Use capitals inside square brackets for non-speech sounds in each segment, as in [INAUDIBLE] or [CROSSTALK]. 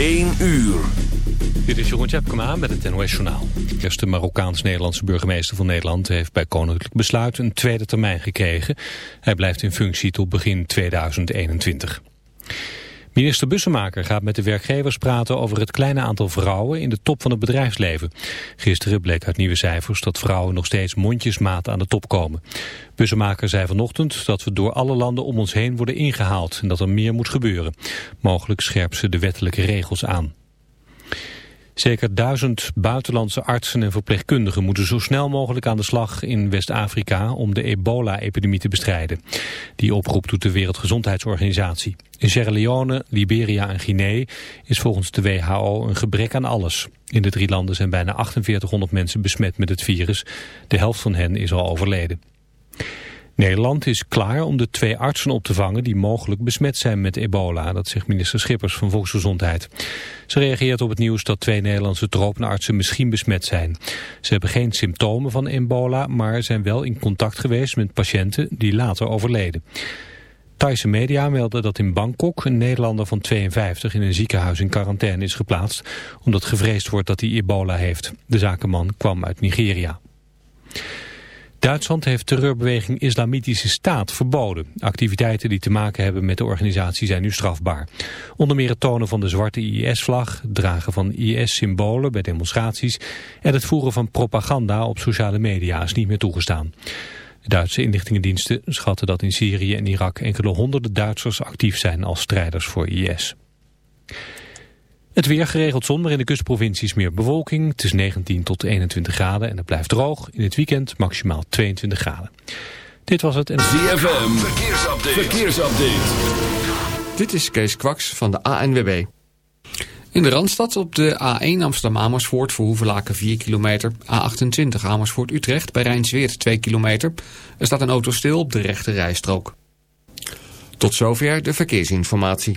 1 uur. Dit is Jeroen Tjepkema met het NOS Journaal. De eerste Marokkaans-Nederlandse burgemeester van Nederland heeft bij koninklijk besluit een tweede termijn gekregen. Hij blijft in functie tot begin 2021. Minister Bussemaker gaat met de werkgevers praten over het kleine aantal vrouwen in de top van het bedrijfsleven. Gisteren bleek uit nieuwe cijfers dat vrouwen nog steeds mondjesmaat aan de top komen. Bussemaker zei vanochtend dat we door alle landen om ons heen worden ingehaald en dat er meer moet gebeuren. Mogelijk scherpt ze de wettelijke regels aan. Zeker duizend buitenlandse artsen en verpleegkundigen moeten zo snel mogelijk aan de slag in West-Afrika om de ebola-epidemie te bestrijden. Die oproep doet de Wereldgezondheidsorganisatie. In Sierra Leone, Liberia en Guinea is volgens de WHO een gebrek aan alles. In de drie landen zijn bijna 4800 mensen besmet met het virus. De helft van hen is al overleden. Nederland is klaar om de twee artsen op te vangen die mogelijk besmet zijn met ebola. Dat zegt minister Schippers van Volksgezondheid. Ze reageert op het nieuws dat twee Nederlandse tropenartsen misschien besmet zijn. Ze hebben geen symptomen van ebola, maar zijn wel in contact geweest met patiënten die later overleden. Thaise media melden dat in Bangkok een Nederlander van 52 in een ziekenhuis in quarantaine is geplaatst, omdat gevreesd wordt dat hij ebola heeft. De zakenman kwam uit Nigeria. Duitsland heeft terreurbeweging Islamitische Staat verboden. Activiteiten die te maken hebben met de organisatie zijn nu strafbaar. Onder meer het tonen van de zwarte IS-vlag, dragen van IS-symbolen bij demonstraties en het voeren van propaganda op sociale media is niet meer toegestaan. Duitse inlichtingendiensten schatten dat in Syrië en Irak enkele honderden Duitsers actief zijn als strijders voor IS. Het weer geregeld zon, maar in de kustprovincies meer bewolking. Het is 19 tot 21 graden en het blijft droog. In het weekend maximaal 22 graden. Dit was het. En... ZFM, verkeersupdate. verkeersupdate. Dit is Kees Kwaks van de ANWB. In de Randstad op de A1 Amsterdam-Amersfoort voor Hoevelaken 4 kilometer. A28 Amersfoort-Utrecht bij Rijnsweert 2 kilometer. Er staat een auto stil op de rechte rijstrook. Tot zover de verkeersinformatie.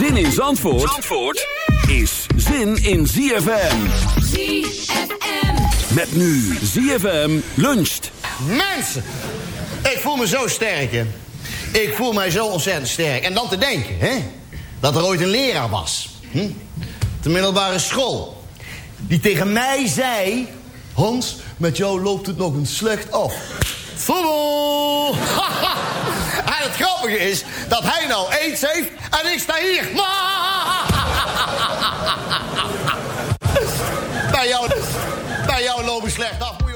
Zin in Zandvoort, Zandvoort is zin in ZFM. ZFM. Met nu ZFM luncht. Mensen, ik voel me zo sterk, hè. Ik voel mij zo ontzettend sterk. En dan te denken, hè, dat er ooit een leraar was. Hm? De middelbare school. Die tegen mij zei... Hans, met jou loopt het nog een slecht af. Voetbal! [LAUGHS] en het grappige is dat hij nou aids heeft en ik sta hier. [LAUGHS] bij, jou, bij jou loop ik slecht af.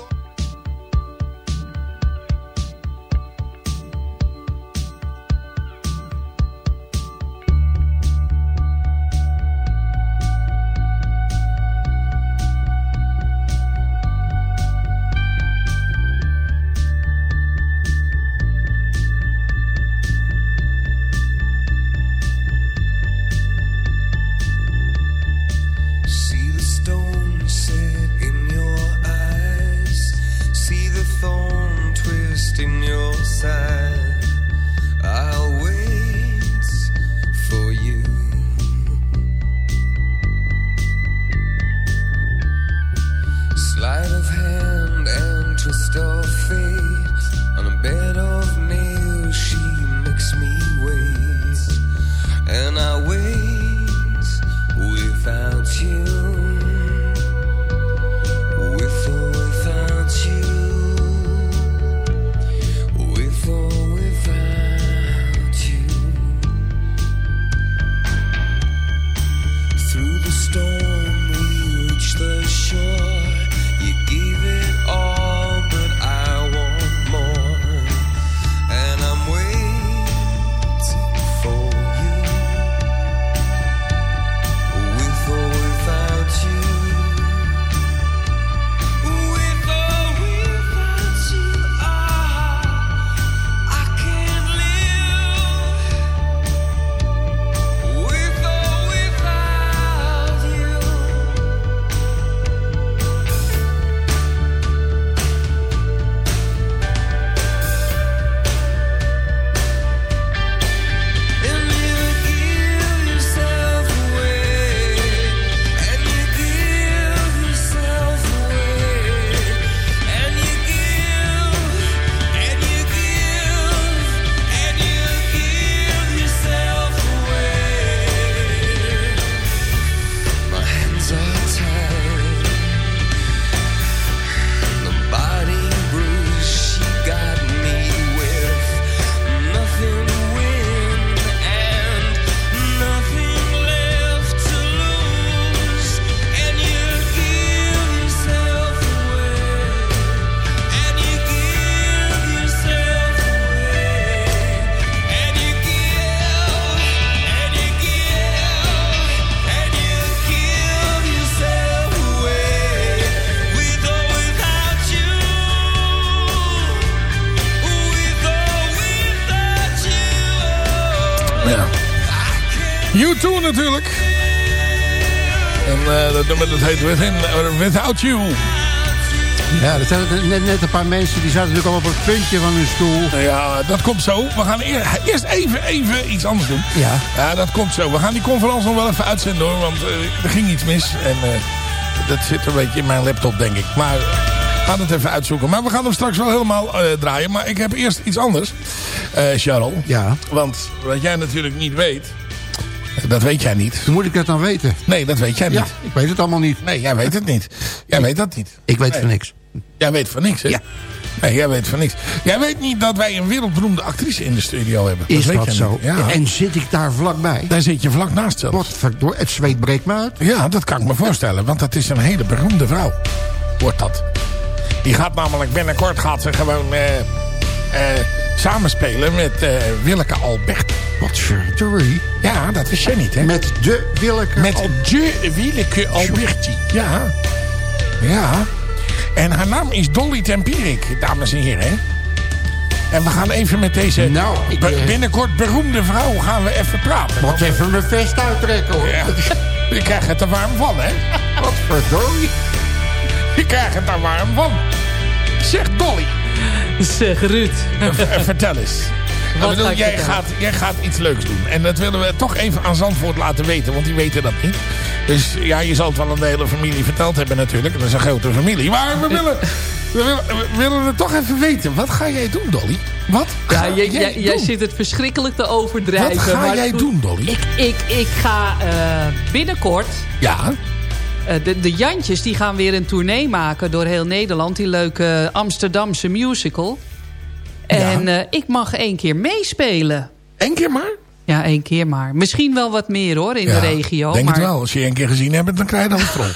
Heet Within, Without You. Ja, er zijn net, net een paar mensen die zaten natuurlijk al op het puntje van hun stoel. Ja, dat komt zo. We gaan eer- eerst even, even iets anders doen. Ja. Ja, dat komt zo. We gaan die conferentie nog wel even uitzenden hoor. Want eh, er ging iets mis. En eh, dat zit een beetje in mijn laptop denk ik. Maar we gaan het even uitzoeken. Maar we gaan hem straks wel helemaal eh, draaien. Maar ik heb eerst iets anders. eh Charles. Ja. Want wat jij natuurlijk niet weet. Dat weet jij niet. Hoe moet ik dat dan weten? Nee, dat weet jij niet. Ja, ik weet het allemaal niet. Nee, jij weet het niet. Jij weet dat niet. Ik weet Nee. van niks. Jij weet van niks, hè? Ja. Nee, jij weet van niks. Jij weet niet dat wij een wereldberoemde actrice in de studio hebben. Is weet dat jij zo? niet. Ja. En zit ik daar vlakbij? Daar zit je vlak naast zelfs. Wat verdoor, het zweet breekt me uit. Ja, dat kan ik me voorstellen. Want dat is een hele beroemde vrouw. Wordt dat. Die gaat namelijk binnenkort gaat ze gewoon eh, samenspelen met eh, Willeke Albert. Wat verdorie. Ja, dat wist jij niet, hè? Met de Willeke. Met Al- de Willeke Alberti. Ja. Ja. En haar naam is Dolly Tempierik, dames en heren. hè. En we gaan even met deze Nou, ik, be- eh, binnenkort beroemde vrouw gaan we even praten. Wat even mijn vest uittrekken hoor. Ja, [LAUGHS] je krijgt het er warm van, hè? Wat verdorie. Je krijgt het er warm van. Zeg Dolly, Zeg Ruud. v- vertel eens. Wat bedoel, ga jij, gaat, jij gaat iets leuks doen. En dat willen we toch even aan Zandvoort laten weten. Want die weten dat niet. Dus ja, je zal het wel aan de hele familie verteld hebben natuurlijk. Dat is een grote familie. Maar we willen, we willen, we willen het toch even weten. Wat ga jij doen, Dolly? Wat Ja, jij, jij, zit het verschrikkelijk te overdrijven. Wat ga jij doen, Dolly? Ik, ik, ik ga eh, binnenkort... Ja, eh, de, de Jantjes die gaan weer een tournee maken door heel Nederland. Die leuke Amsterdamse musical. En eh, ik mag één keer meespelen. één keer maar. Ja, één keer maar. Misschien wel wat meer hoor, in Ja, de regio. denk maar het wel. Als je één keer gezien hebt, dan krijg je dan een rol.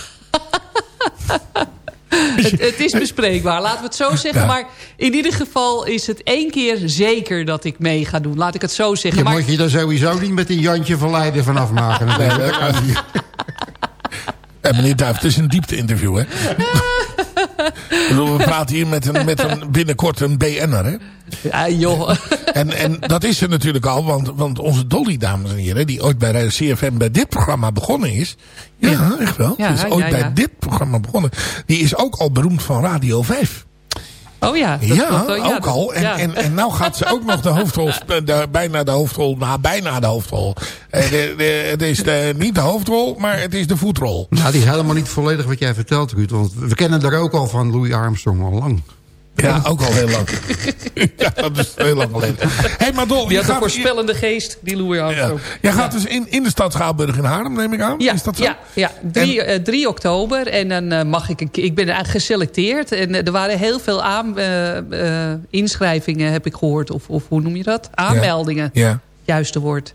Het, het is bespreekbaar, laten we het zo zeggen. Ja. Maar in ieder geval is het één keer zeker dat ik mee ga doen. Laat ik het zo zeggen. Je maar moet je er sowieso niet met een Jantje van Leiden vanaf maken. [LAUGHS] Niet. Eh, meneer Duif, het is een diepte-interview, hè? We praten hier met, een, met een, binnenkort een BN'er, hè? Ja, joh. En, en dat is er natuurlijk al, want, want onze Dolly, dames en heren... die ooit bij CFM bij dit programma begonnen is... Ja, echt wel. Ja, die is ooit ja, bij dit programma begonnen. Die is ook al beroemd van Radio 5. Oh ja. dat ja, klopt wel. Ja, ook al. En, ja. en, en nou gaat ze ook nog de hoofdrol, de, bijna de hoofdrol, nou bijna de hoofdrol. Eh, de, de, het is de, niet de hoofdrol, maar het is de voetrol. Nou, die is helemaal niet volledig wat jij vertelt, Ruud. Want we kennen er ook al van Louis Armstrong al lang. Ja, ook al heel lang. [LAUGHS] ja, dat is heel lang geleden. hey, maar Dol, Die je had een voorspellende geest, die Louis ja, Armstrong. jij gaat dus in, in de stad Schouwburg in Haarlem, neem ik aan? Ja, is dat zo? ja, ja. 3, eh, 3 oktober. En dan eh, mag ik een keer... Ik ben eigenlijk geselecteerd. En eh, er waren heel veel aan, eh, eh, inschrijvingen, heb ik gehoord. Of, of hoe noem je dat? Aanmeldingen. Ja. Juiste woord.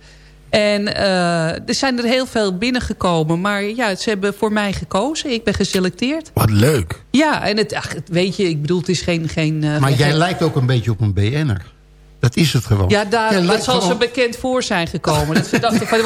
En eh, er zijn er heel veel binnengekomen. Maar ja, ze hebben voor mij gekozen. Ik ben geselecteerd. Wat leuk. Ja, en het, ach, weet je, ik bedoel, het is geen... geen eh, Maar geen- jij lijkt ook een beetje op een BN'er. Dat is het gewoon. Ja, daar, dat zal gewoon- ze bekend voor zijn gekomen. Dat ze dachten van,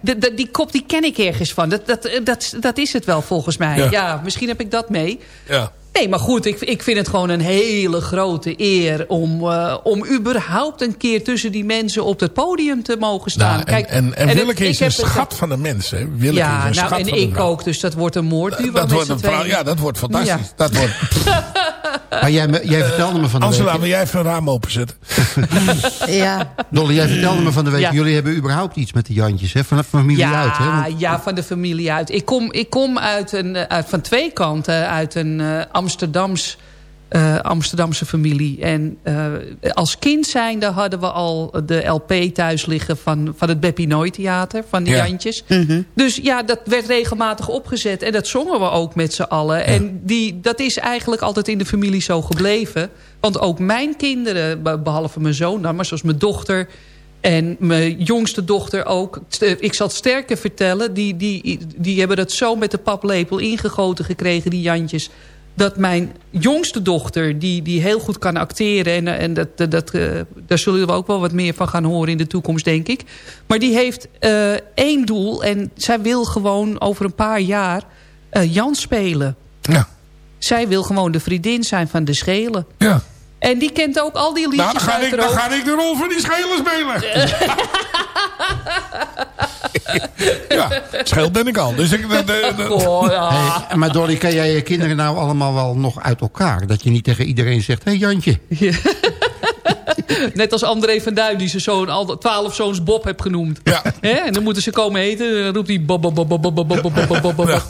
de- die kop die ken ik ergens van. Dat, dat, dat, dat is het wel volgens mij. Ja. Ja. misschien heb ik dat mee. Ja. Nee, maar goed, ik, ik vind het gewoon een hele grote eer... om, eh, om überhaupt een keer tussen die mensen op het podium te mogen staan. Nou, en, Kijk, en, en, het- Willeke ik is een heb het- schat van de mensen. Willeke is Ja, een nou, schat en van de ik ook. Dus dat wordt een moordduo Dat met wordt een vrouw, ja, dat wordt fantastisch. Ja. Dat wordt, [LAUGHS] Maar jij, jij vertelde me van de Angela, week... wil jij even een raam openzetten? [LAUGHS] Ja. Dolly, jij vertelde me van de week... Ja. jullie hebben überhaupt iets met de Jantjes, hè? Van de familie ja, uit, hè? Want- Ja, van de familie uit. Ik kom, ik kom uit een, eh, uit, van twee kanten uit een eh, Amsterdams, eh, Amsterdamse familie. En eh, als kind zijnde hadden we al de LP thuis liggen van, van het Beppie Nooit Theater, van de Ja. Jantjes. Dus ja, dat werd regelmatig opgezet en dat zongen we ook met z'n allen. En die, dat is eigenlijk altijd in de familie zo gebleven. Want ook mijn kinderen, be- behalve mijn zoon dan, maar zoals mijn dochter... En mijn jongste dochter ook. St- Ik zal het sterker vertellen. Die, die, die hebben dat zo met de paplepel ingegoten gekregen, die Jantjes. Dat mijn jongste dochter, die, die heel goed kan acteren... en, en dat, dat, dat, eh, daar zullen we ook wel wat meer van gaan horen in de toekomst, denk ik. Maar die heeft eh, één doel. En zij wil gewoon over een paar jaar eh, Jan spelen. Ja. Zij wil gewoon de vriendin zijn van de Schelen. Ja. En die kent ook al die liedjes Nou, dan ga, uit ik, dan ga ik de rol van die schelen spelen. [LAUGHS] ja, scheelt ben ik al. Dus ik, de, de- de- [LAUGHS] Oh, ja. Hey, maar Dolly, kan jij je kinderen nou allemaal wel nog uit elkaar? Dat je niet tegen iedereen zegt, hé hey Jantje. [LAUGHS] Net als André van Duin, die ze zo'n al twaalf zoons Bob heeft genoemd. Ja. En dan moeten ze komen eten. Dan roept hij Bob, Bob, Bob, Bob, Bob, Bob, Bob,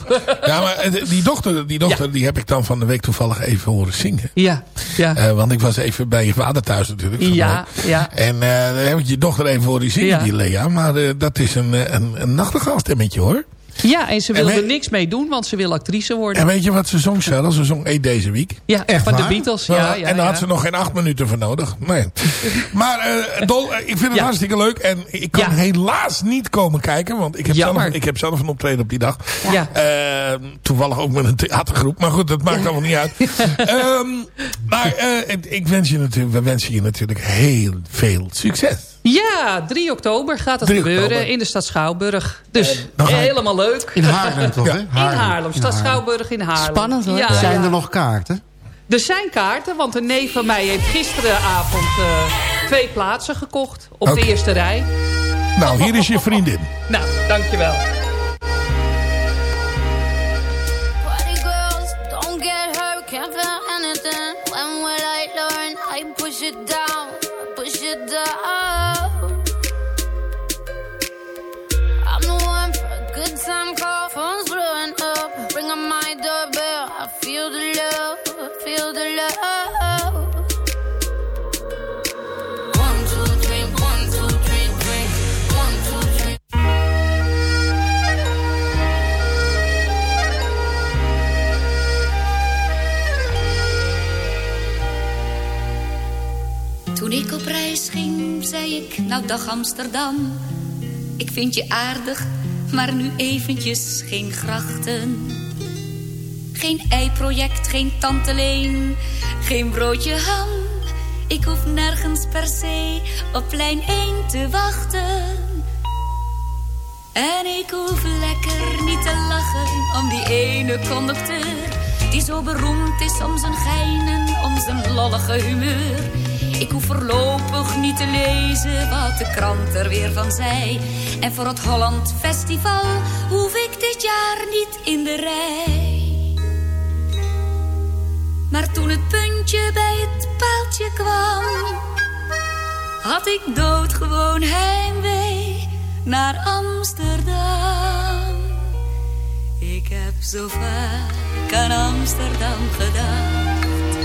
ja. maar eh, die dochter, die, dochter die heb ik dan van de week toevallig even horen zingen. Ja, ja. Eh, want ik was even bij je vader thuis natuurlijk. Ja, ja. En eh dan heb ik je dochter even horen zingen, Ja. die Lea. Maar eh, dat is een, eh, een, een nachtegaalstemmetje hoor. Ja, en ze wil En wij- er niks mee doen, want ze wil actrice worden. En weet je wat ze zong zelfs? Ze zong Eet deze week. Ja, Echt van de? Beatles. Ja, ja, en daar had ze nog geen acht minuten voor nodig. Nee. [LAUGHS] maar eh, Dol, eh, ik vind het hartstikke leuk. En ik kan helaas niet komen kijken. Want ik heb, zelf, ik heb zelf een optreden op die dag. Ja. Eh, toevallig ook met een theatergroep. Maar goed, dat maakt allemaal niet uit. [LAUGHS] Ehm, maar eh, ik wens je natuurlijk, we wensen je natuurlijk heel veel succes. Ja, 3 oktober gaat het 3 gebeuren oktober. in de stad Schouwburg. Dus je- helemaal leuk. In Haarlem toch? In Haarlem, stad In Schouwburg in Haarlem. Spannend, hoor. Ja, Zijn ja. er nog kaarten? Er zijn kaarten, want een neef van mij heeft gisteravond eh, twee plaatsen gekocht. Op de eerste rij. Nou, hier is je vriendin. Nou, dankjewel. Toen ik op reis ging, zei ik, nou dag Amsterdam. Ik vind je aardig, maar nu eventjes geen grachten. Geen ei-project, geen tante Leen, geen broodje ham. Ik hoef nergens per se op lijn 1 te wachten. En ik hoef lekker niet te lachen om die ene conducteur. Die zo beroemd is om zijn geinen, om zijn lollige humeur. Ik hoef voorlopig niet te lezen wat de krant er weer van zei. En voor het Holland Festival hoef ik dit jaar niet in de rij. Maar toen het puntje bij het paaltje kwam, had ik doodgewoon heimwee naar Amsterdam. Ik heb zo vaak aan Amsterdam gedacht.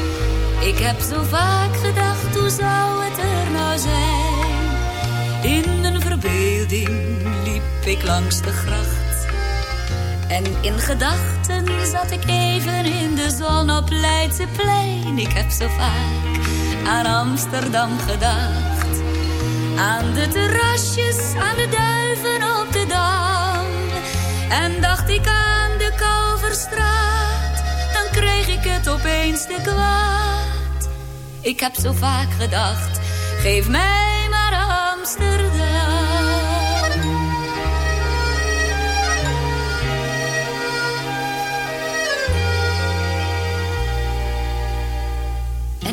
Ik heb zo vaak gedacht, hoe zou het er nou zijn? In mijn verbeelding liep ik langs de gracht. En in gedachten zat ik even in de zon op Leidseplein. Ik heb zo vaak aan Amsterdam gedacht. Aan de terrasjes, aan de duiven op de dam. En dacht ik aan de Kalverstraat, dan kreeg ik het opeens te kwaad. Ik heb zo vaak gedacht, geef mij maar Amsterdam.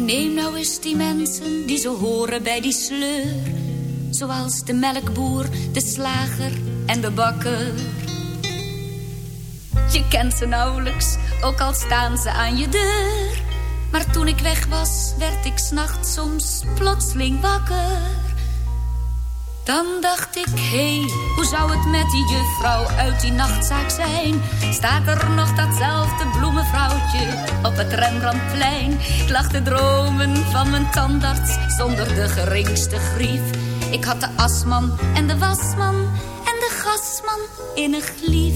Neem nou eens die mensen die zo horen bij die sleur. Zoals de melkboer, de slager en de bakker. Je kent ze nauwelijks, ook al staan ze aan je deur. Maar toen ik weg was, werd ik s'nachts soms plotseling wakker. Dan dacht ik, hé, hey, hoe zou het met die juffrouw uit die nachtzaak zijn? Staat er nog datzelfde bloemenvrouwtje op het Rembrandtplein? Ik lag te dromen van mijn tandarts zonder de geringste grief. Ik had de asman en de wasman en de gasman innig lief.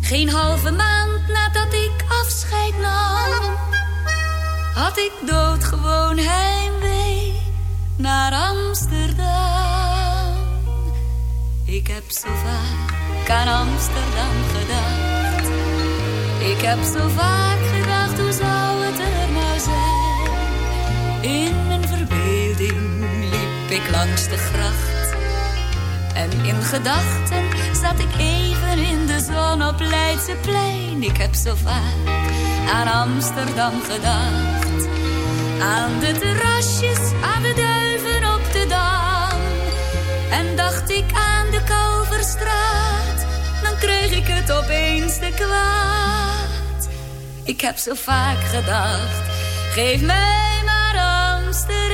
Geen halve maand nadat ik afscheid nam, had ik doodgewoon heimwee naar Amsterdam. Ik heb zo vaak aan Amsterdam gedacht. Ik heb zo vaak gedacht, hoe zou het er nou zijn? In mijn verbeelding liep ik langs de gracht. En in gedachten zat ik even in de zon op Leidseplein. Ik heb zo vaak aan Amsterdam gedacht. Aan de terrasjes, aan de duiven op de dam. En dacht ik aan ik over straat, dan kreeg ik het opeens te kwaad. Ik heb zo vaak gedacht, geef mij maar Amsterdam.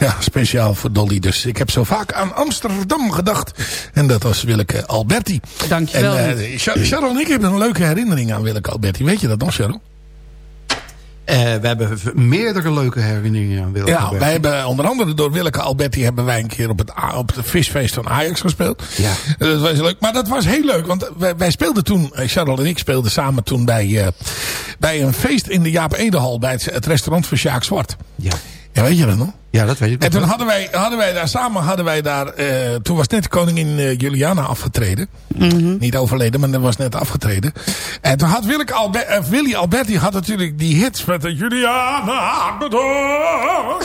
Ja, speciaal voor Dolly dus. Ik heb zo vaak aan Amsterdam gedacht. En dat was Willeke Alberti. Dankjewel. En, eh, Char- Charles en ik hebben een leuke herinnering aan Willeke Alberti. Weet je dat nog, Charles? Eh, we hebben meerdere leuke herinneringen aan Willem Ja, Alberti. wij hebben onder andere door Willeke Alberti hebben wij een keer op het, op het visfeest van Ajax gespeeld. Ja. Dat was leuk. Maar dat was heel leuk, want wij, wij speelden toen, eh, Charles en ik speelden samen toen bij, eh, bij een feest in de Jaap Edehal bij het, het restaurant van Sjaak Zwart. Ja. Ja, weet je dat nog? Ja, dat weet ik En toen hadden wij, hadden wij daar samen, hadden wij daar, eh, toen was net koningin eh, Juliana afgetreden. Niet overleden, maar dat was net afgetreden. En toen had Willeke Albe eh, Willy Alberti had natuurlijk die hits met de Juliana. [LAUGHS]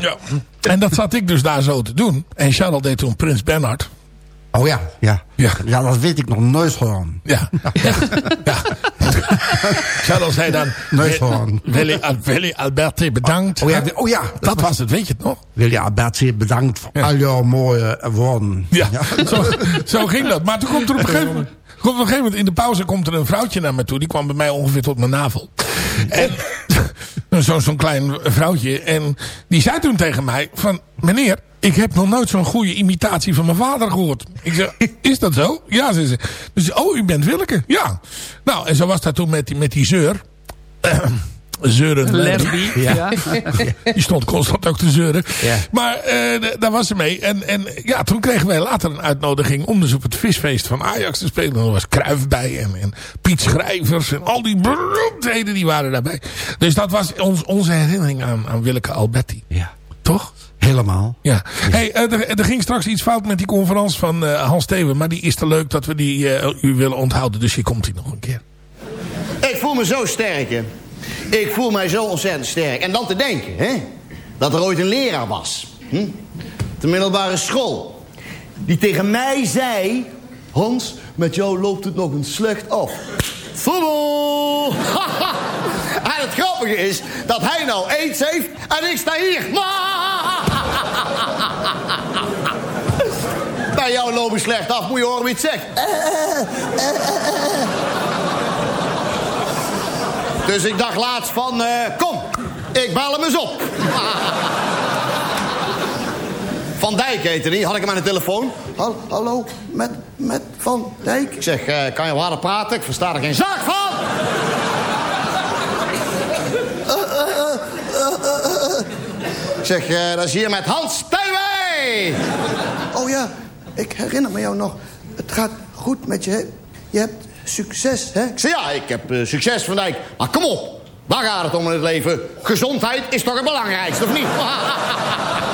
ja. En dat zat ik dus daar zo te doen. En Charles deed toen Prins Bernhard. Oh ja, ja. Ja. Ja, dat weet ik nog nooit gewoon. Ja. [LAUGHS] ja. ja. Charles zei dan... Willy, Willy Alberti bedankt. Oh ja, oh ja. Dat was het, weet je het nog? Willy Alberti, bedankt voor al jouw mooie woorden. Ja, [LAUGHS] Zo, zo ging dat. Maar toen komt er op een gegeven moment... Op een gegeven moment in de pauze komt er een vrouwtje naar me toe. Die kwam bij mij ongeveer tot mijn navel. En [LAUGHS] zo'n zo'n klein vrouwtje. En die zei toen tegen mij van... Meneer, ik heb nog nooit zo'n goede imitatie van mijn vader gehoord. Ik zeg, [LAUGHS] is dat zo? Ja, zei ze. Dus, oh, u bent Willeke? Ja. Nou, en zo was dat toen met die, met die zeur. [CLEARS THROAT] Zeuren Lerby. Ja. [LAUGHS] Die stond constant ook te zeuren. Ja. Maar eh, daar was ze mee. En, en ja, toen kregen wij later een uitnodiging om dus op het visfeest van Ajax te spelen. Er was Kruif bij en, en Piet Schrijvers en al die beroemdheden die waren daarbij. Dus dat was ons, onze herinnering aan, aan Willeke Alberti. Ja. Toch? Helemaal. Ja. Hey, eh, er, er ging straks iets fout met die conferentie van eh, Hans Steven. Maar die is te leuk dat we die eh, u willen onthouden. Dus hier komt hij nog een keer. Ik voel me zo sterk, hè. Ik voel mij zo ontzettend sterk. En dan te denken, hè. Dat er ooit een leraar was. Hm? Op de middelbare school. Die tegen mij zei... Hans, met jou loopt het nog een slecht af. Voetbal! [LAUGHS] en het grappige is dat hij nou aids heeft en ik sta hier. [LAUGHS] Bij jou loopt het slecht af, moet je horen wie het zegt. Dus ik dacht laatst van, eh, kom, ik bel hem eens op. Van Dijk heette die, had ik hem aan de telefoon. Hal- hallo, met, met Van Dijk. Ik zeg, eh, kan je harder praten? Ik versta er geen zak van. Eh, eh, eh, eh, eh, eh. Ik zeg, eh, dat is hier met Hans Steenwee. Oh ja, ik herinner me jou nog. Het gaat goed met je. Je hebt succes, hè? Ik zeg, ja, ik heb eh, succes, Van Dijk. Maar kom op, waar gaat het om in het leven? Gezondheid is toch het belangrijkste, of niet? [LAUGHS]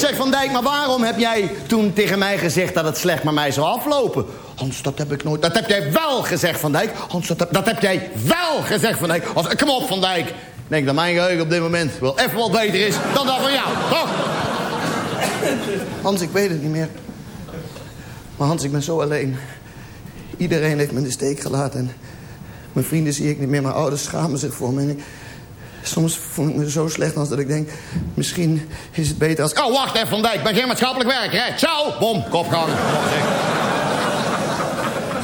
zeg Van Dijk, maar waarom heb jij toen tegen mij gezegd dat het slecht met mij zou aflopen? Hans, dat heb ik nooit... Dat heb jij wel gezegd, Van Dijk. Hans, dat heb, dat heb jij wel gezegd, Van Dijk. Als, kom op, Van Dijk. Ik denk dat mijn geheugen op dit moment wel even wat beter is dan dat van jou? Hans, ik weet het niet meer. Maar Hans, ik ben zo alleen. Iedereen heeft me in de steek gelaten. En mijn vrienden zie ik niet meer. Mijn ouders schamen zich voor me. Soms voel ik me zo slecht als dat ik denk... misschien is het beter als... Oh, wacht even, Van Dijk. Ben geen maatschappelijk werker, hè. Ciao. Bom, kopgang.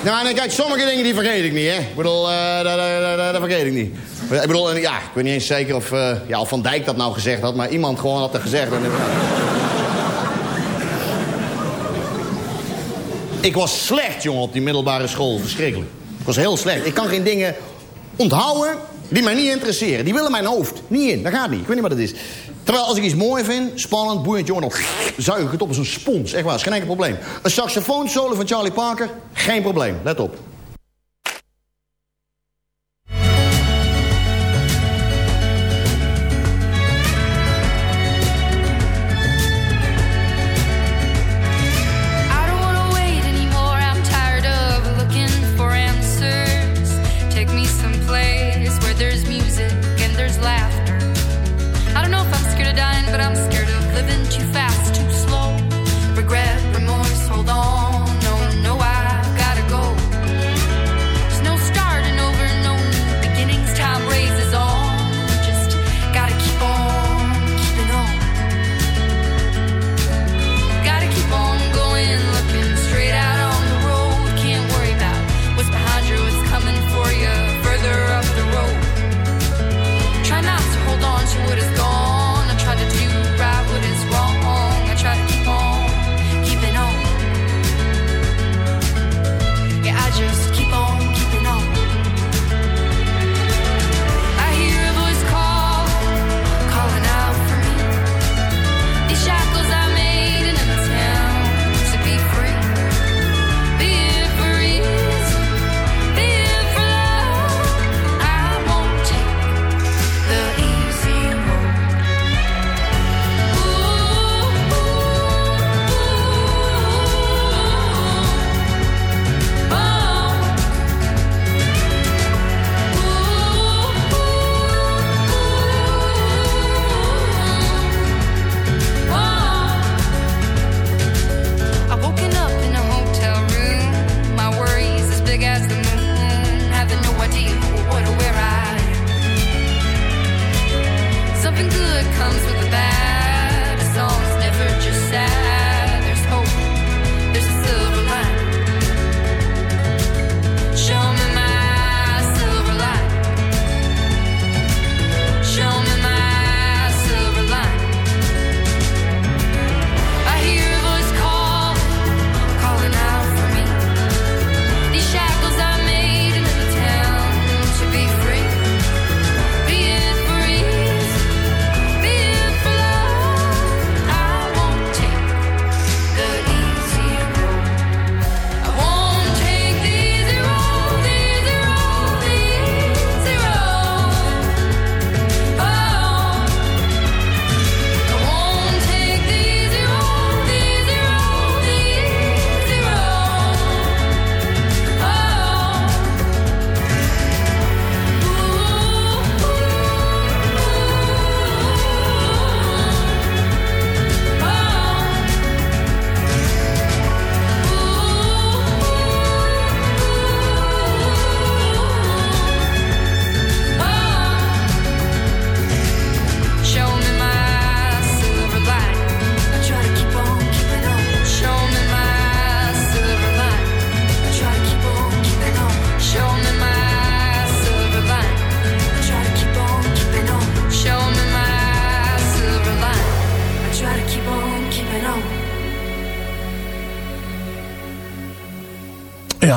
Nou, en kijk, sommige dingen die vergeet ik niet, hè. Ik bedoel, eh, dat, vergeet ik niet. Ik bedoel, en ja, ik weet niet eens zeker of, eh, ja, of Van Dijk dat nou gezegd had... maar iemand gewoon had dat gezegd. Ik was slecht, jongen, op die middelbare school. Verschrikkelijk. Ik was heel slecht. Ik kan geen dingen onthouden die mij niet interesseren. Die willen mijn hoofd niet in. Dat gaat niet. Ik weet niet wat het is. Terwijl als ik iets mooi vind, spannend, boeiend, jongen... dan zuig ik het op als een spons. Echt waar, geen enkel probleem. Een saxofoon solo van Charlie Parker, geen probleem. Let op.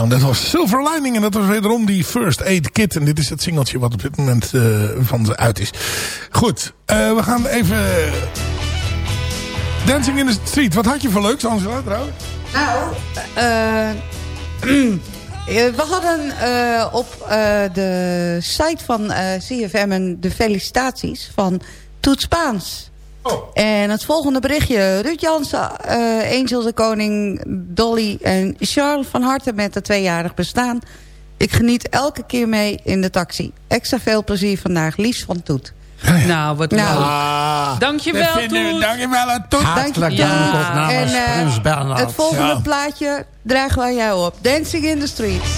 Dat was Silver Lining en dat was wederom die First Aid Kit. En dit is het singeltje wat op dit moment eh, van ze uit is. Goed, eh, we gaan even... Dancing in the Street. Wat had je voor leuks, Angela, trouwens? Nou, eh, [CLEARS THROAT] we hadden eh, op eh, de site van eh, CFM de felicitaties van Toet Spaans. En het volgende berichtje. Ruud Jansen, eh Angel de Koning, Dolly en Charles van harte met het tweejarig bestaan. Ik geniet elke keer mee in de taxi. Extra veel plezier vandaag. Liefst van Toet. Nou, wat Nou. leuk. Ah, Dankjewel, Toet. Dankjewel, Toet. Hartelijk Ja. dank ook namens En, eh, Bernhard. Het volgende Ja. plaatje dragen wij jou op. Dancing in the Streets.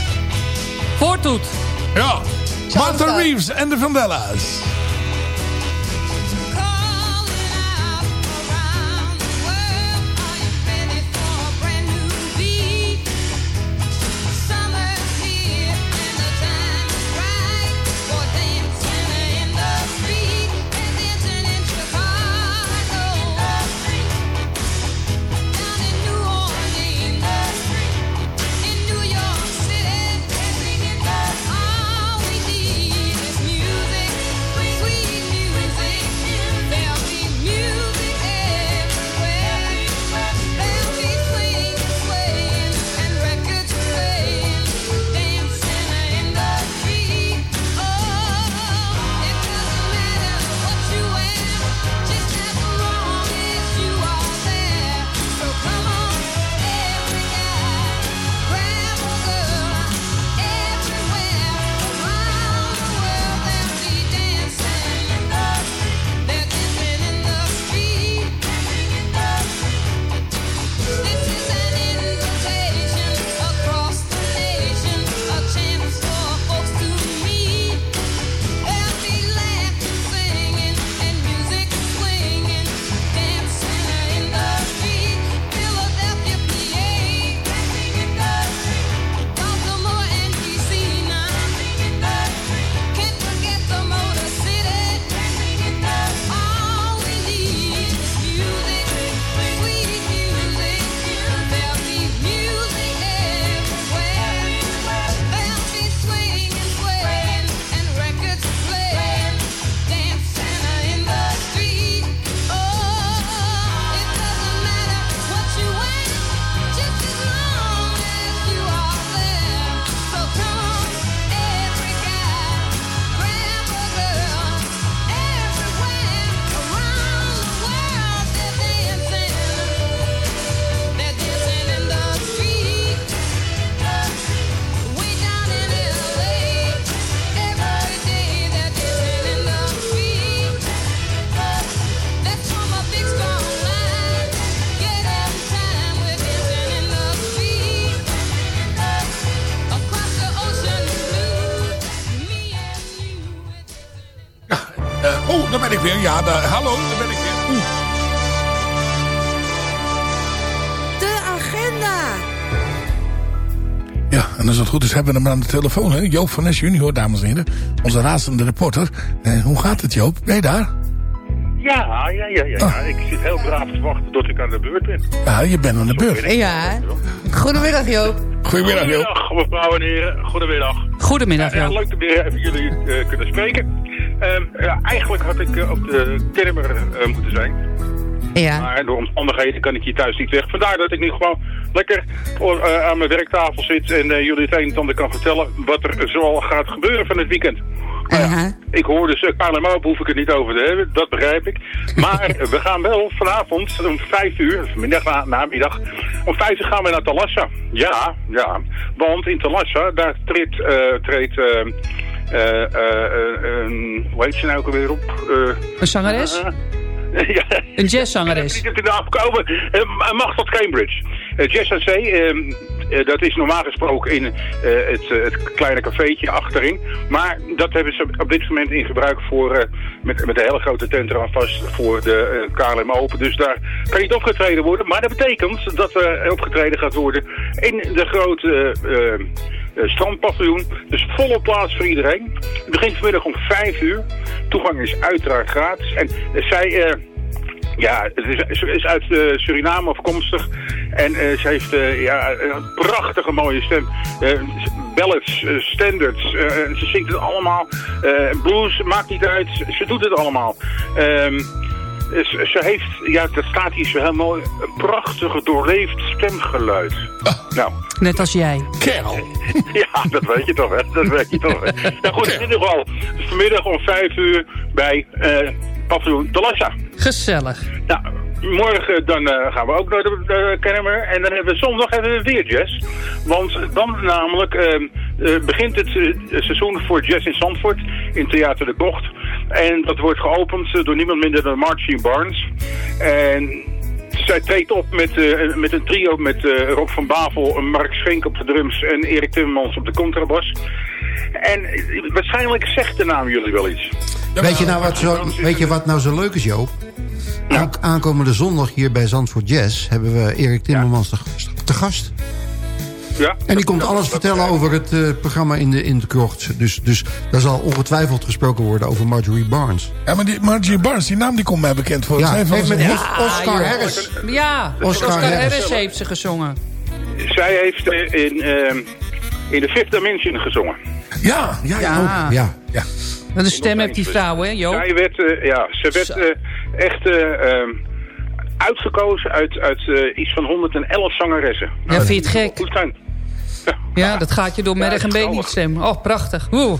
Voortoet. Ja. Martha. Reeves en de Vandellas. Goed is hebben we hem aan de telefoon. Hè? Joop van Nes junior, dames en heren. Onze razende reporter. Eh, hoe gaat het Joop? Ben je daar? Ja, ja, ja, ja. ja. Ik zit heel braaf te wachten tot ik aan de beurt ben. Ja, je bent aan de beurt. Ja. Goedemiddag Joop. Goedemiddag Joop. Goedemiddag, mevrouw en heren. Goedemiddag. Goedemiddag, Ja, Joop. leuk om weer even jullie eh, kunnen spreken. Ehm, ja, eigenlijk had ik eh, op de Kennemer eh, moeten zijn. Ja. Maar door omstandigheden kan ik hier thuis niet weg. Vandaar dat ik nu gewoon lekker voor, eh, aan mijn werktafel zit en eh, jullie het een en ander kan vertellen wat er zoal gaat gebeuren van het weekend. Nou ja, ik hoor dus uh, hoef ik het niet over te hebben, dat begrijp ik. Maar [LAUGHS] we gaan wel vanavond om vijf uur, vanmiddag na, namiddag, om vijf uur gaan we naar Talassa. Ja, ja, want in Talassa, daar treedt, eh treedt eh, eh, eh, eh, een- hoe heet ze nou ook alweer op? Een zangeres? [LAUGHS] ja. Een jazzzangeres. [LAUGHS] Ik in de afkomen. Uh, mag tot Cambridge. Uh, Jazz AC, ehm, eh, dat is normaal gesproken in eh, het, eh, het kleine cafeetje achterin. Maar dat hebben ze op dit moment in gebruik voor, eh, met, met een hele grote tent eraan vast voor de eh, KLM Open. Dus daar kan niet opgetreden worden. Maar dat betekent dat er opgetreden gaat worden in de grote... eh, eh, strandpaviljoen. Dus volle plaats voor iedereen. Het begint vanmiddag om 5 uur. Toegang is uiteraard gratis. En eh, zij... eh, ja, het is, is uit eh, Suriname afkomstig. En eh, ze heeft eh, ja, een prachtige mooie stem. Eh, ballads, standards, ze zingt het allemaal. Eh, blues, maakt niet uit, ze doet het allemaal. Ehm, ze, heeft, ja, dat staat hier zo heel mooi, een prachtige doorleefd stemgeluid. Nou, Net als jij. Kerel. [LAUGHS] ja, dat weet je toch, hè? Dat weet je toch, hè? Nou goed, in ieder geval, vanmiddag om vijf uur bij eh paviljoen De Lassa. Gezellig. Nou, morgen dan eh, gaan we ook naar de, de. En dan hebben we zondag hebben we weer jazz. Want dan namelijk eh, eh, begint het seizoen voor jazz in Zandvoort in Theater de Bocht. En dat wordt geopend door niemand minder dan Marchie Barnes. En zij treedt op met, met een trio met Rob van Bavel, Mark Schenk op de drums en Erik Timmermans op de contrabas. En waarschijnlijk zegt de naam jullie wel iets. Weet je, nou wat zo, weet je wat nou zo leuk is, Joop? Aan- Aankomende zondag hier bij Zandvoort Jazz... hebben we Erik Timmermans te, gast- te gast. Ja? En die komt alles vertellen over het eh, programma in de, in de krocht. Dus, dus daar zal ongetwijfeld gesproken worden over Marjorie Barnes. Ja, maar die Margie Barnes, die naam die komt mij bekend voor. Ja, heeft met Os- Oscar. Harris. Ja, Oscar Oscar, Harris. Harris heeft ze gezongen. Zij heeft eh, in, eh, in de Fifth Dimension gezongen. Ja, ja, ja. Ja. Ja. ja. Wat een stem heeft die vrouw, hè, Joop? Zij werd, eh, ja, ze werd eh, echt eh, ehm, uitgekozen uit, uit eh, iets van 111 zangeressen. Ja, vind je het gek? Goed zijn. Ja, dat gaat je door Ja, merg en been niet stem. Oh, prachtig. Oeh.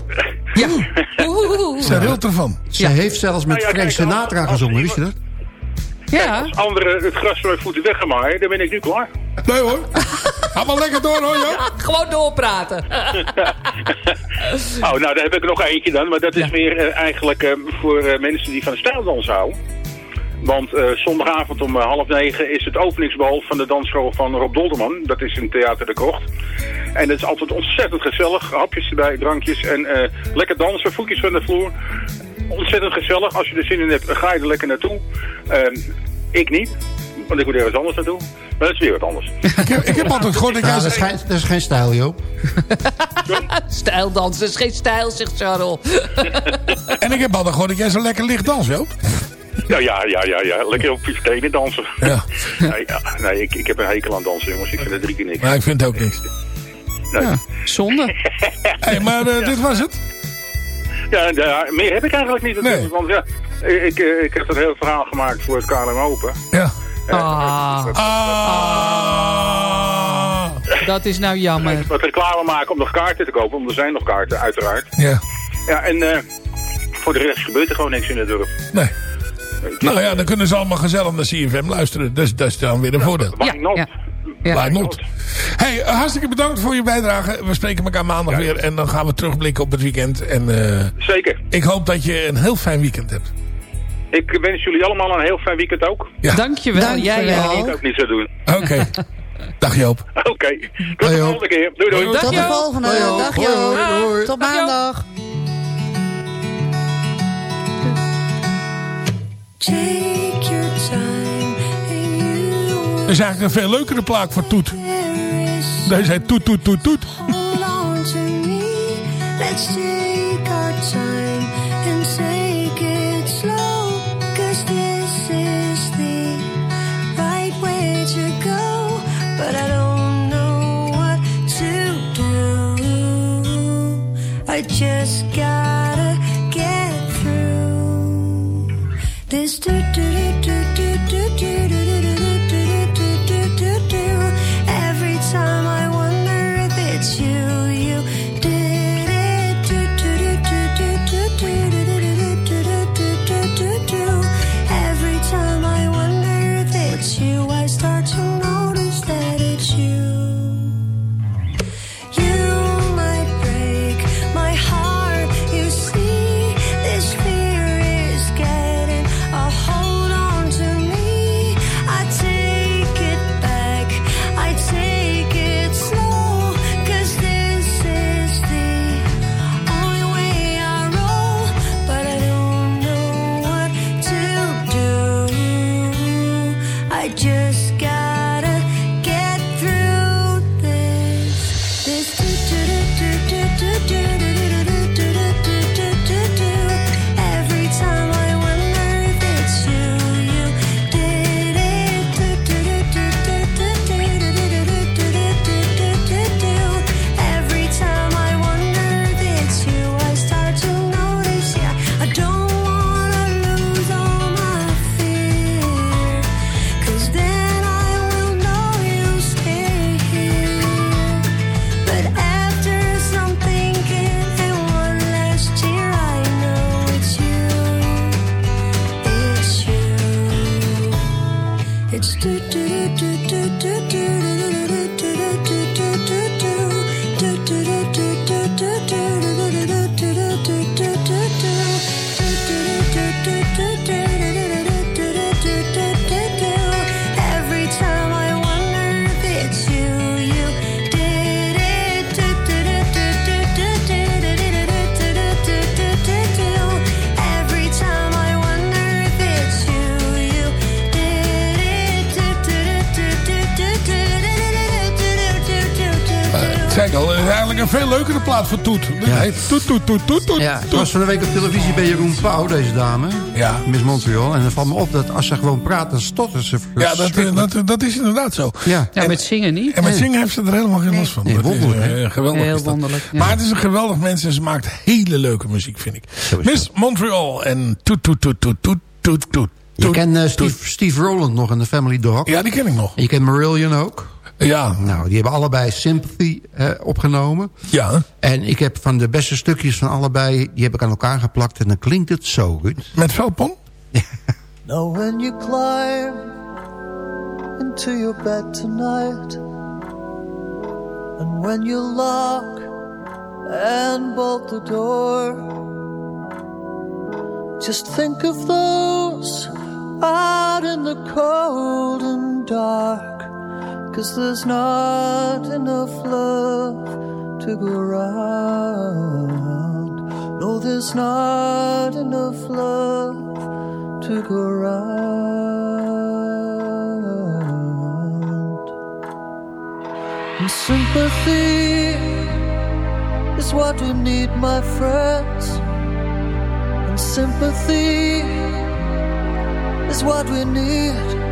Ja. [LAUGHS] Oeh. Zij rilt ervan. Ze heeft zelfs met Nou ja, Frank kijk, Sinatra gezongen, wist je dat? Ja. Als anderen het gras van mijn voeten weggemaaid, dan ben ik nu klaar. Nee hoor. Ga maar lekker door hoor, joh. Gewoon doorpraten. Oh, nou, daar heb ik nog eentje dan. Maar dat is Ja. meer eh, eigenlijk eh, voor eh, mensen die van stijldans houden. Want eh, zondagavond om half negen is het openingsbal van de dansschool van Rob Dolderman. Dat is in Theater de Krocht. En het is altijd ontzettend gezellig. Hapjes erbij, drankjes en eh, lekker dansen, voetjes van de vloer. Ontzettend gezellig. Als je er zin in hebt, ga je er lekker naartoe. Ehm, ik niet, want ik moet ergens anders naartoe. Maar dat is weer wat anders. [LAUGHS] Ik heb, ik heb altijd gehoord dat Ja, jij... dat, is geen, dat is geen stijl, Joop. [LAUGHS] Stijldans, dat is geen stijl, zegt Charles. [LAUGHS] En ik heb altijd gehoord dat jij zo lekker licht dans, Joop. Ja, ja, ja, ja, ja. lekker op je tenen dansen. Ja. Nee, ja, nee ik, ik heb een hekel aan dansen, jongens. Ik vind het drie keer niks. Maar ik vind het ook niks. Nee. Ja, zonde. hey, maar eh, dit was het. Ja, ja, meer heb ik eigenlijk niet. Nee. Want ja, ik, eh, ik heb dat hele verhaal gemaakt voor het KLM Open. Ja. Ah, Ah. dat is nou jammer. Wat reclame maken om nog kaarten te kopen, want er zijn nog kaarten, uiteraard. Ja. Ja, en eh, voor de rest gebeurt er gewoon niks in het dorp. Nee. Nou ja, dan kunnen ze allemaal gezellig naar CFM luisteren. Dus dat is dan weer een voordeel. Why not? ja. Ja. Why not? Hey, eh, hartstikke bedankt voor je bijdrage. We spreken elkaar maandag weer. En dan gaan we terugblikken op het weekend. En eh, Zeker. ik hoop dat je een heel fijn weekend hebt. Ik wens jullie allemaal een heel fijn weekend ook. Ja. Dankjewel. Dankjewel. Jij Ik ook. ook niet zo doen. Oké. Dag Joop. [LAUGHS] Oké. Tot de volgende keer. Doei doei. Dag, Tot de Joop. volgende. Hoi, Joop. Dag Joop. hoi, hoi. Tot Dag, maandag. Take your time and you Dat is eigenlijk een veel leukere plaat voor Toet. Deze heet Toet, Toet, Toet, Toet. Hold on to me. Let's take our time just gotta get through this. Do, do, do, It's do do do do do do do do do do. Een veel leukere plaat voor Toet. Nee, Toet, Toet, Toet, Toet, Toet. Ja, ik was van de week op televisie bij Jeroen Pauw, deze dame. Ja. Miss Montreal. En dan valt me op dat als ze gewoon praat, dan stottert ze. Ja, dat, eh, dat, dat is inderdaad zo. Ja. Ja, met zingen niet. En met zingen heeft ze er helemaal geen last van. Nee, is, wonderlijk, eh, geweldig Heel wonderlijk, ja. Maar het is een geweldig mens en ze maakt hele leuke muziek, vind ik. Miss Montreal en toet, toet, toet, toet, toet, toet, toet. Je kent eh, Steve, Steve Rowland nog in The Family Dog. Ja, die ken ik nog. En je kent Marillion ook. Ja. Nou, die hebben allebei Sympathy eh, opgenomen. Ja. En ik heb van de beste stukjes van allebei... die heb ik aan elkaar geplakt en dan klinkt het zo goed. Met Velpon? [LAUGHS] Now when you climb into your bed tonight And when you lock and bolt the door Just think of those out in the cold and dark Cause there's not enough love to go around No, there's not enough love to go around. And sympathy is what we need, my friends. And sympathy is what we need.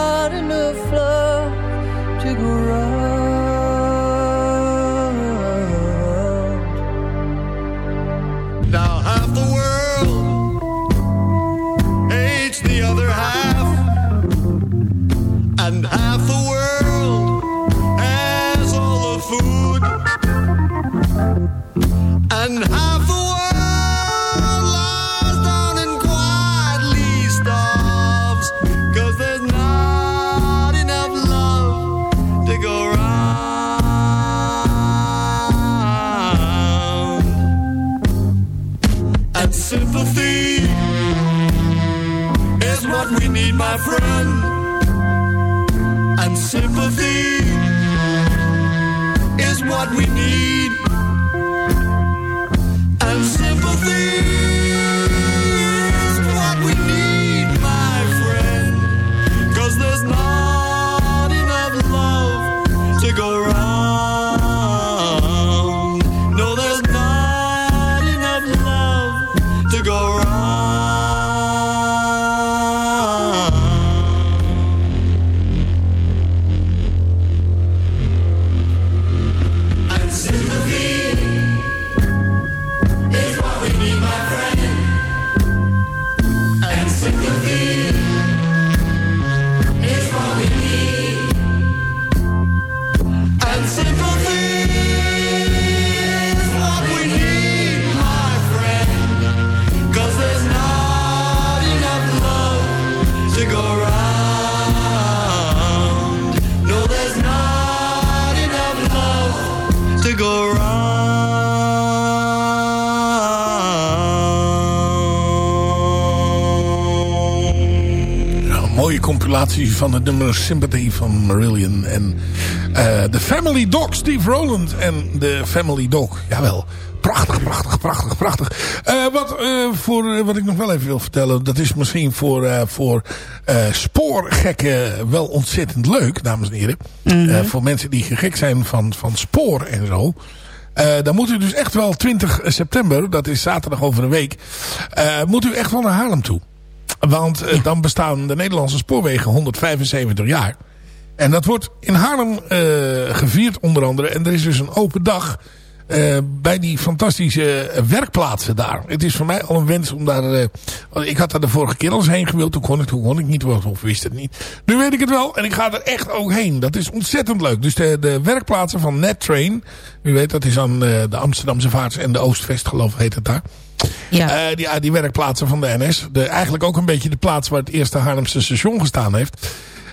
my friend. And sympathy is what we need. And sympathy van het nummer Sympathy van Marillion. En eh de Family Dog, Steve Rowland en de Family Dog. Jawel, prachtig, prachtig, prachtig, prachtig. Eh, wat, eh, voor, wat ik nog wel even wil vertellen. Dat is misschien voor, voor spoorgekken wel ontzettend leuk, dames en heren. Eh, voor mensen die gek zijn van, van spoor en zo. Dan moet u dus echt wel 20 september, dat is zaterdag over een week, moet u echt wel naar Haarlem toe. Want eh, dan bestaan de Nederlandse spoorwegen 175 jaar. En dat wordt in Haarlem eh, gevierd onder andere. En er is dus een open dag eh, bij die fantastische werkplaatsen daar. Het is voor mij al een wens om daar... ik had daar de vorige keer al eens heen gewild. Toen kon ik, toen kon ik niet, of wist het niet. Nu weet ik het wel en ik ga er echt ook heen. Dat is ontzettend leuk. Dus de, de werkplaatsen van NetTrain. U weet, dat is aan de Amsterdamse Vaarts en de Oostvest geloof ik heet het daar. Ja. Eh, die, ja, die werkplaatsen van de NS. De, eigenlijk ook een beetje de plaats waar het eerste Haarlemse station gestaan heeft.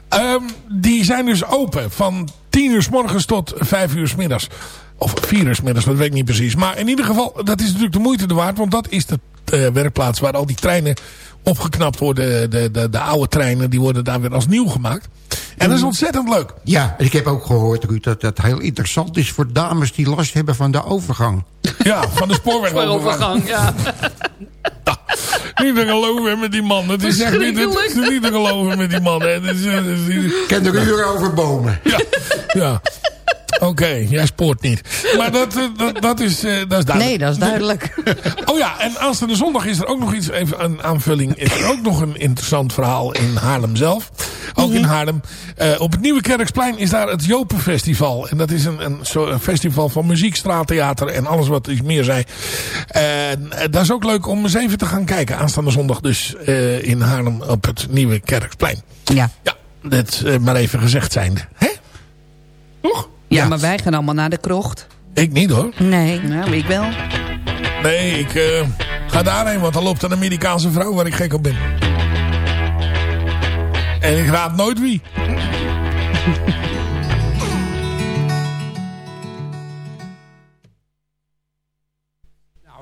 Ehm, die zijn dus open van 10 uur s morgens tot 5 uur s middags. Of 4 uur s middags, dat weet ik niet precies. Maar in ieder geval, dat is natuurlijk de moeite waard. Want dat is de eh, werkplaats waar al die treinen opgeknapt worden. De, de, de oude treinen die worden daar weer als nieuw gemaakt. En dat is ontzettend leuk. Ja, en ik heb ook gehoord, Ruud, dat dat heel interessant is voor dames die last hebben van de overgang. Ja, van de spoorwegovergang. Overgang, ja. [LAUGHS] Niet te geloven met die man. Het is echt niet, het is niet te geloven met die man. hè. Het is, het is- Ken er uren over bomen. Ja, ja. Oké, jij spoort niet. Maar dat, eh, dat, dat, is, eh, dat is duidelijk. Nee, dat is duidelijk. Oh ja, en aanstaande zondag is er ook nog iets, even een aanvulling, is er ook nog een interessant verhaal in Haarlem zelf. Ook in Haarlem. Eh, op het Nieuwe Kerksplein is daar het Jopenfestival. En dat is een, een, zo, een festival van muziek, straattheater en alles wat iets meer zei. En eh, dat is ook leuk om eens even te gaan kijken. Aanstaande zondag dus in Haarlem op het Nieuwe Kerksplein. Ja. Ja, dat maar even gezegd zijnde. Hè? Ja, maar wij gaan allemaal naar de krocht. Ik niet hoor. Nee. Nou, ik wel. Nee, ik eh, ga daarheen, want er loopt een Amerikaanse vrouw waar ik gek op ben. En ik raad nooit wie.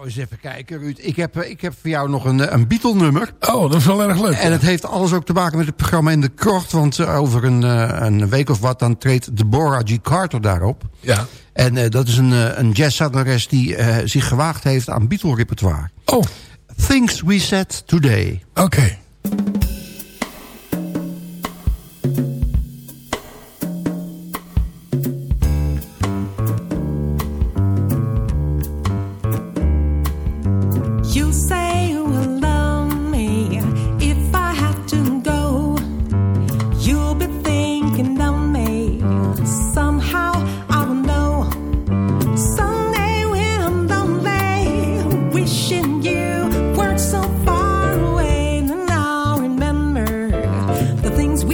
Eens even kijken, Ruud. Ik heb, eh, ik heb voor jou nog een, eh, een Beatle-nummer. Oh, dat is wel erg leuk. En het heeft alles ook te maken met het programma In de Krocht. Want eh, over een, een week of wat, dan treedt Deborah G. Carter daarop. Ja. En dat is een, een jazzzangeres die zich gewaagd heeft aan Beatle-repertoire. Oh. Things We Said Today. Oké. You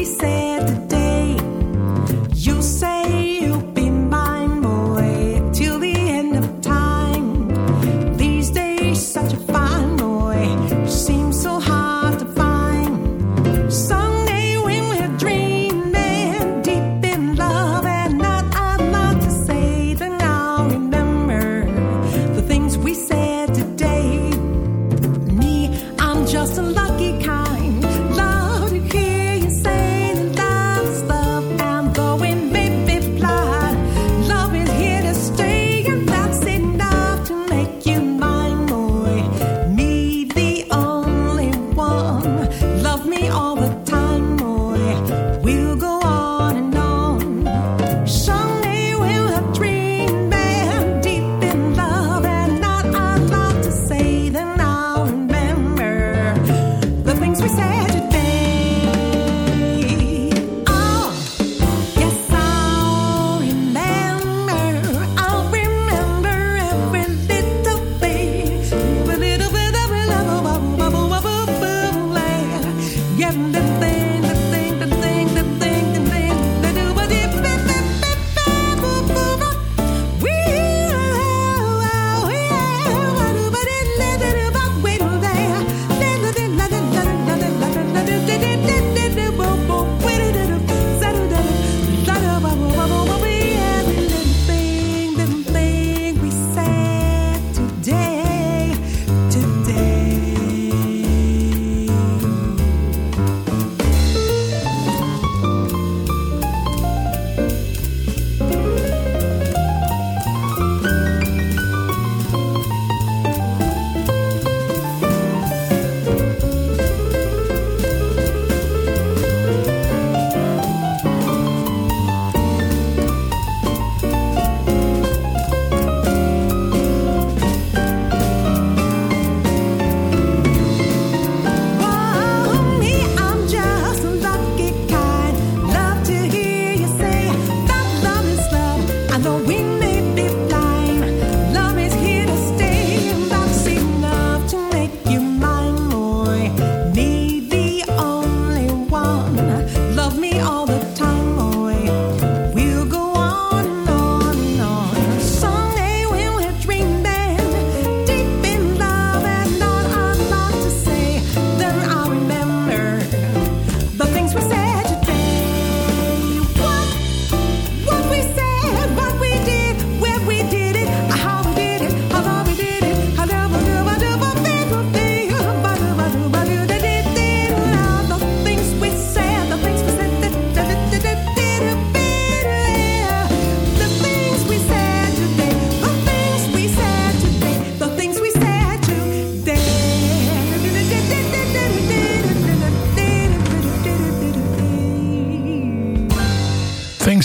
say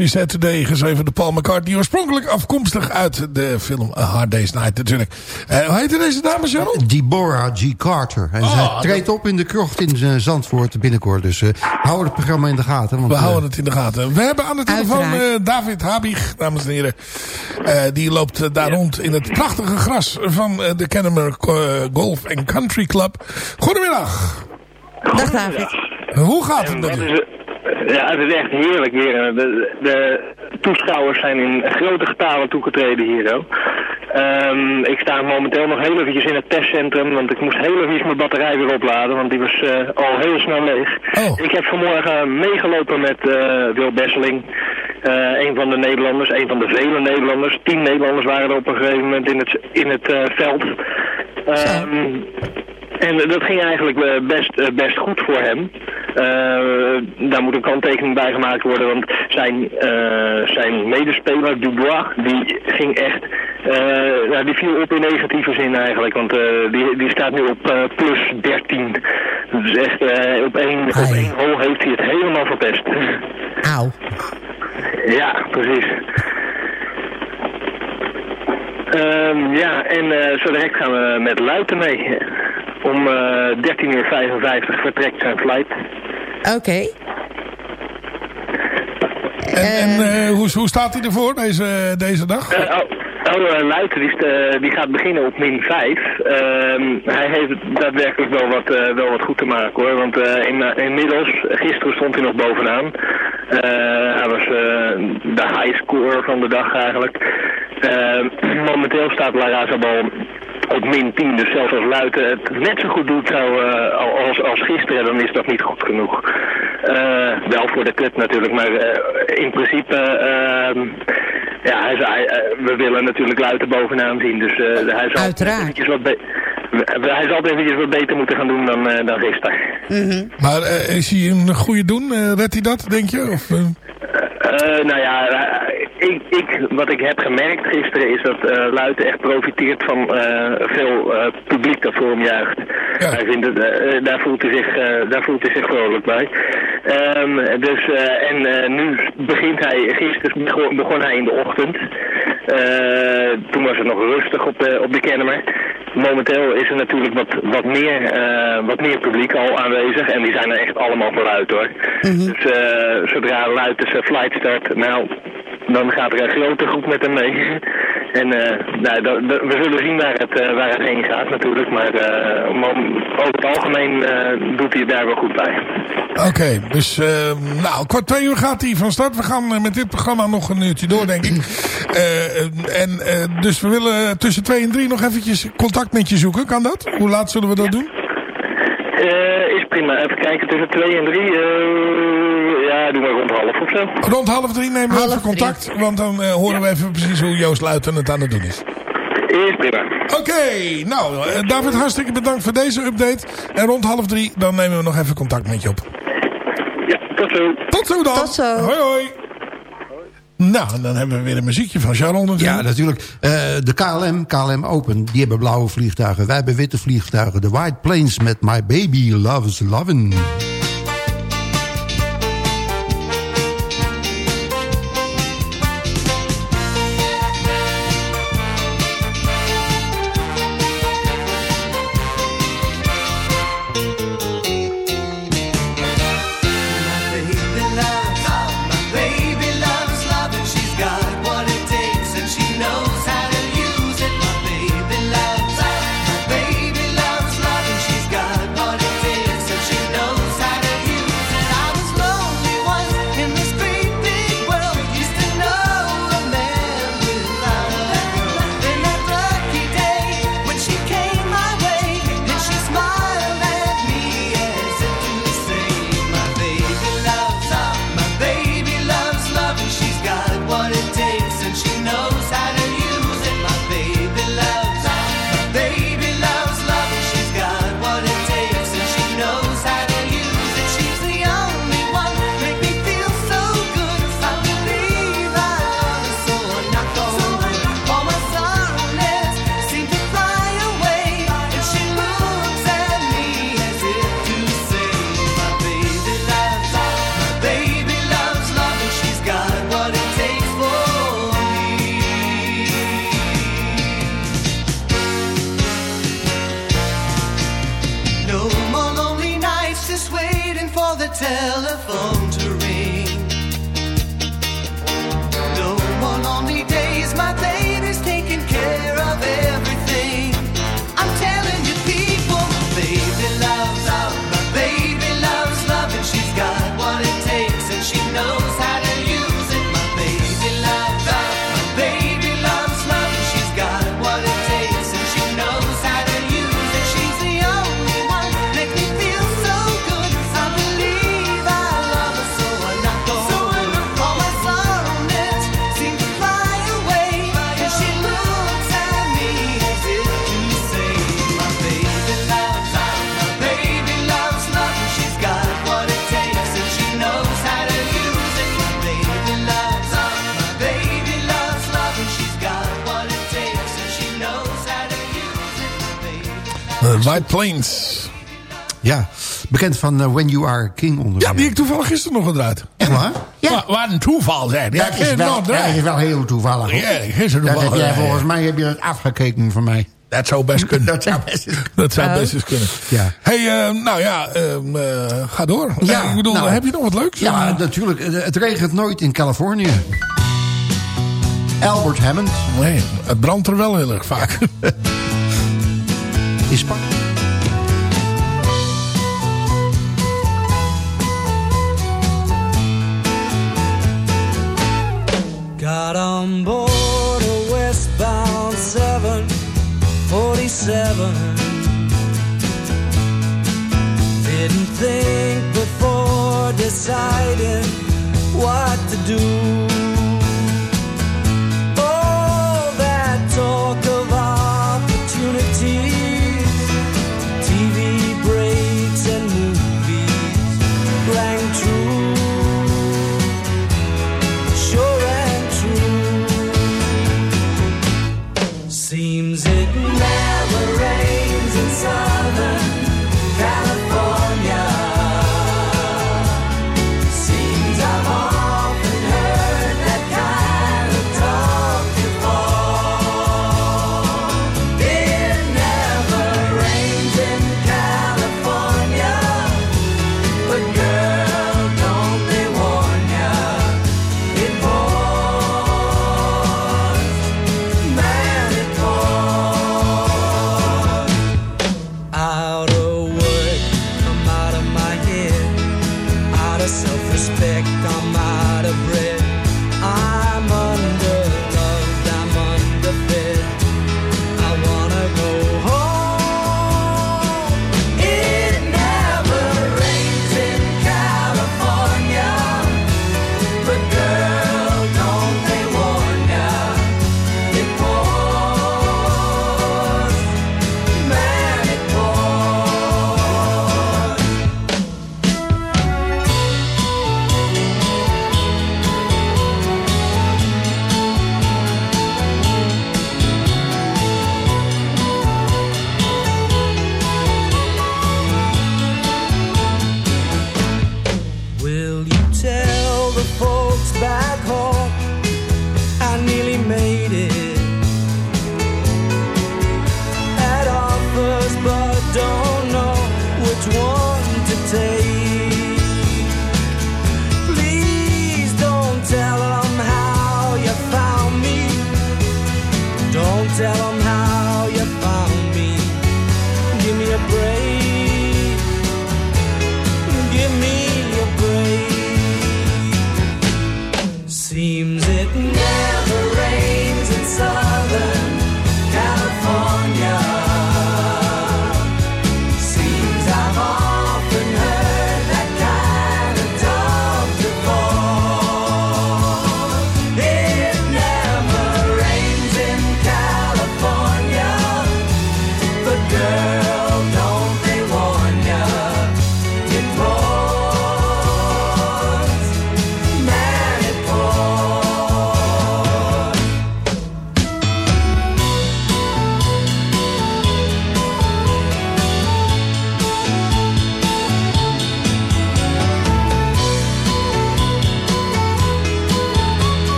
We Said Today, geschreven door Paul McCartney. Oorspronkelijk afkomstig uit de film A Hard Day's Night natuurlijk. Uh, hoe heette deze dame, Sharon? Deborah G. Carter. En Ah, zij treedt op in de krocht in uh, Zandvoort binnenkort. Dus uh, hou het programma in de gaten. Want, We houden het in de gaten. We hebben aan de telefoon uh, David Habig, dames en heren. Uh, die loopt uh, daar rond in het prachtige gras van uh, de Kennemer Golf Country Club. Goedemiddag. Dag David. Hoe gaat het met u? Ja, het is echt heerlijk weer. De, de toeschouwers zijn in grote getalen toegetreden hier. Ook. Um, ik sta momenteel nog heel eventjes in het testcentrum, want ik moest heel eventjes mijn batterij weer opladen, want die was uh, al heel snel leeg. Oh. Ik heb vanmorgen meegelopen met uh, Wil Besseling, uh, een van de Nederlanders, een van de vele Nederlanders. Tien Nederlanders waren er op een gegeven moment in het, in het veld. Um, en dat ging eigenlijk best, best goed voor hem. Uh, daar moet een kanttekening bij gemaakt worden, want zijn, uh, zijn medespeler Dubois, die ging echt, uh, nou, die viel op in negatieve zin eigenlijk, want die, die staat nu op plus 13. Dus echt, op één, op één hol heeft hij het helemaal verpest. Auw. Ja, precies. Um, ja, en zo direct gaan we met Luiten mee. Om uh, 13.55 uur vertrekt zijn flight. Oké. Okay. En, uh, en uh, hoe, hoe staat hij ervoor deze, deze dag? oh, oh Luiten die, die, gaat beginnen op min 5. hij heeft daadwerkelijk wel wat, wel wat goed te maken hoor. Want in, inmiddels, gisteren stond hij nog bovenaan. hij was de high score van de dag eigenlijk. momenteel staat Lara Zabal op min 10. Dus zelfs als Luiten het net zo goed doet zou, uh, als, als gisteren, dan is dat niet goed genoeg. Uh, wel voor de kut natuurlijk, maar uh, in principe, ehm, ja, hij zei, we willen natuurlijk Luiten bovenaan zien. Dus hij zal eventjes wat hij zal het eventjes wat beter moeten gaan doen dan, dan gisteren. Mm -hmm. Maar is hij een goede doen? redt hij dat, denk je? Of, nou ja, ik, ik, wat ik heb gemerkt gisteren is dat uh, Luiten echt profiteert van uh, veel uh, publiek dat voor hem juicht. Ja. Hij vindt het, daar, voelt hij zich, daar voelt hij zich vrolijk bij. Um, dus, en nu begint hij, gisteren begon, begon hij in de ochtend. toen was het nog rustig op de, op de Kennemer. Momenteel is er natuurlijk wat, wat, meer, wat meer publiek al aanwezig en die zijn er echt allemaal vooruit hoor. Mm -hmm. Dus zodra Luiten zijn flight start, nou dan gaat er een grote groep met hem mee. En uh, nou, we zullen zien waar het, uh, waar het heen gaat natuurlijk. Maar uh, over het algemeen doet hij het daar wel goed bij. Oké, okay, dus nou, kwart twee uur gaat hij van start. We gaan met dit programma nog een uurtje door, denk ik. [LAUGHS] en dus we willen tussen twee en drie nog eventjes contact met je zoeken. Kan dat? Hoe laat zullen we dat doen? is prima. Even kijken, tussen twee en drie... Ja, doe maar rond half of zo. Rond half drie nemen we half even contact. Drie. Want dan uh, horen ja. we even precies hoe Joost Luiten het aan het doen is. Is prima. Oké, okay, nou uh, David hartstikke bedankt voor deze update. En rond half drie dan nemen we nog even contact met je op. Ja, tot zo. Tot zo dan. Tot zo. Hoi hoi. Nou, dan hebben we weer een muziekje van Sharon natuurlijk. Ja, natuurlijk. Uh, de KLM, KLM Open, die hebben blauwe vliegtuigen. Wij hebben witte vliegtuigen. De White Plains met My Baby Loves Lovin'. White Plains. Ja, bekend van eh, When You Are King onder Ja, die ik toevallig gisteren nog gedraaid. Echt waar? Ja. Wat een toeval, zeg. Dat is, wel, dat is wel heel toevallig. Ja, Dat toevallig. heb jij, Ja, ja. volgens mij heb je dat afgekeken van mij. [LAUGHS] Dat zou best kunnen. Dat zou best eens Dat zou best eens kunnen. Ja. hey, eh, nou ja, ehm, eh, ga door. Ja, Eh, ik bedoel, nou. heb je nog wat leuks? Ja, natuurlijk. Eh, Het regent nooit in Californië. Albert Hammond. Nee, het brandt er wel heel erg vaak. In Spanje. Got on board a westbound 747. Didn't think before deciding what to do. All that talk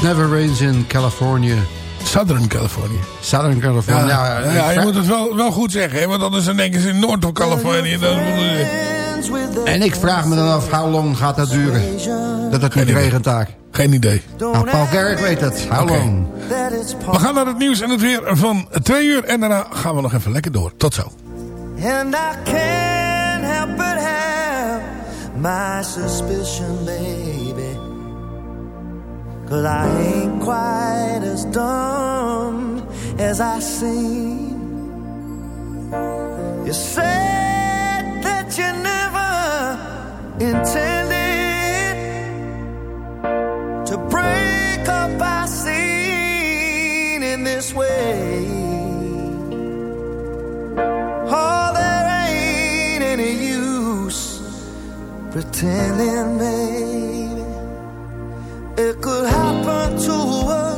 It never rains in California. Southern California. Southern California. Ja, Ja, ja, je moet het wel, wel goed zeggen, hè, want anders dan denken ze in Noord of Californië. Dat moet- En ik vraag me dan af, hoe lang gaat dat duren? Dat het niet regent daar. Geen idee. Nou, Paul Garrett weet het. How Oké. long? We gaan naar het nieuws en het weer van twee uur. En daarna gaan we nog even lekker door. Tot zo. And I can't help but have my suspicion. Cause I ain't quite as dumb as I seem. You said that you never intended to break up our scene in this way. Oh, there ain't any use pretending, baby. It could happen to us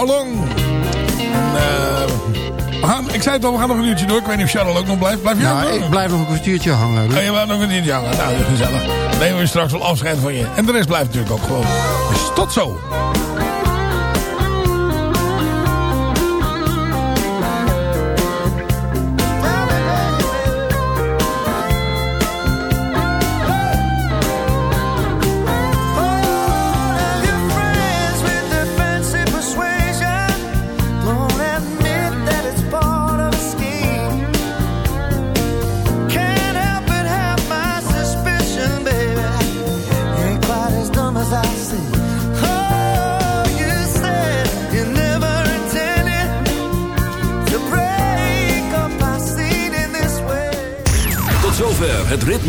How long? Eh, we gaan, ik zei het al, we gaan nog een uurtje door. Ik weet niet of Charles ook nog blijft. Blijf jij Nou, nog? ik blijf nog een kwartiertje hangen. Ruud. Oh, je blijft nog een uurtje hangen. Nou, dat is gezellig. Dan nemen we straks wel afscheid van je. En de rest blijft natuurlijk ook gewoon. Dus tot zo.